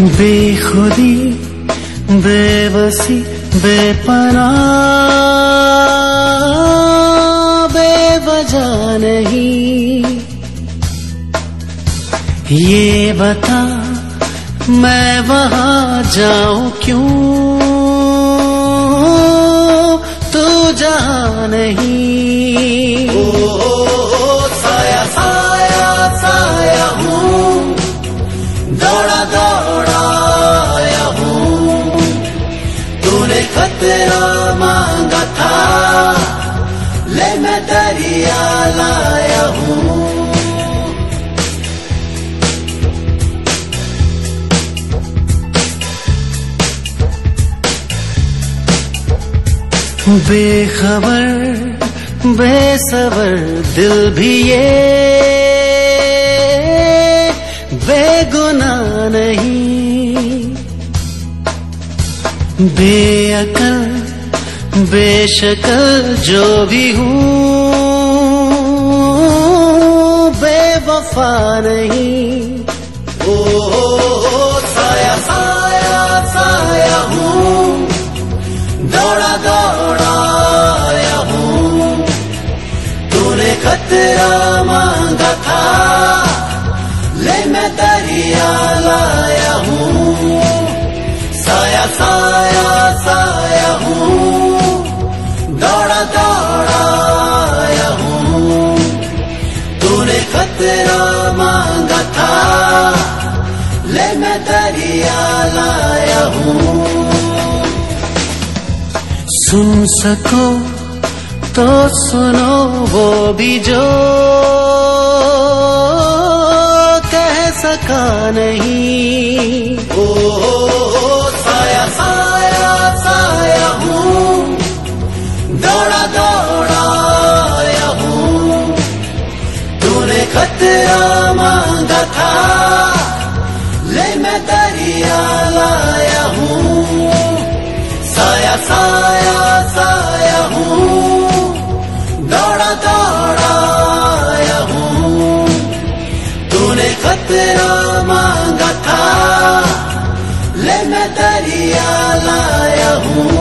बेखुदी, बेबसी बेपना बेवजह नहीं। ये बता मैं वहाँ जाऊँ क्यों? तू जहाँ नहीं। साया साया साया हूँ। दौड़ा दौड़ा खतरा मांगा था। ले मैं दरिया लाया हूँ। बेखबर बेसबर दिल भी ये। बेअकल बेशकल जो भी हूँ बेवफा नहीं। ओ, ओ, ओ साया साया साया हूँ दौड़ा दौड़ा आया हूँ। तूने खतरा मांगा था ले मैं दरिया लाया खतरा मांगा था। ले मैं दरिया लाया हूँ। सुन सको तो सुनो वो भी जो कह सका नहीं। ओ, ओ, ओ था। ले मैं दरिया लाया हूँ। साया साया साया हूँ। दौड़ा दौड़ा आया हूँ। तूने खतरा मांगा था। ले मैं दरिया लाया हूँ।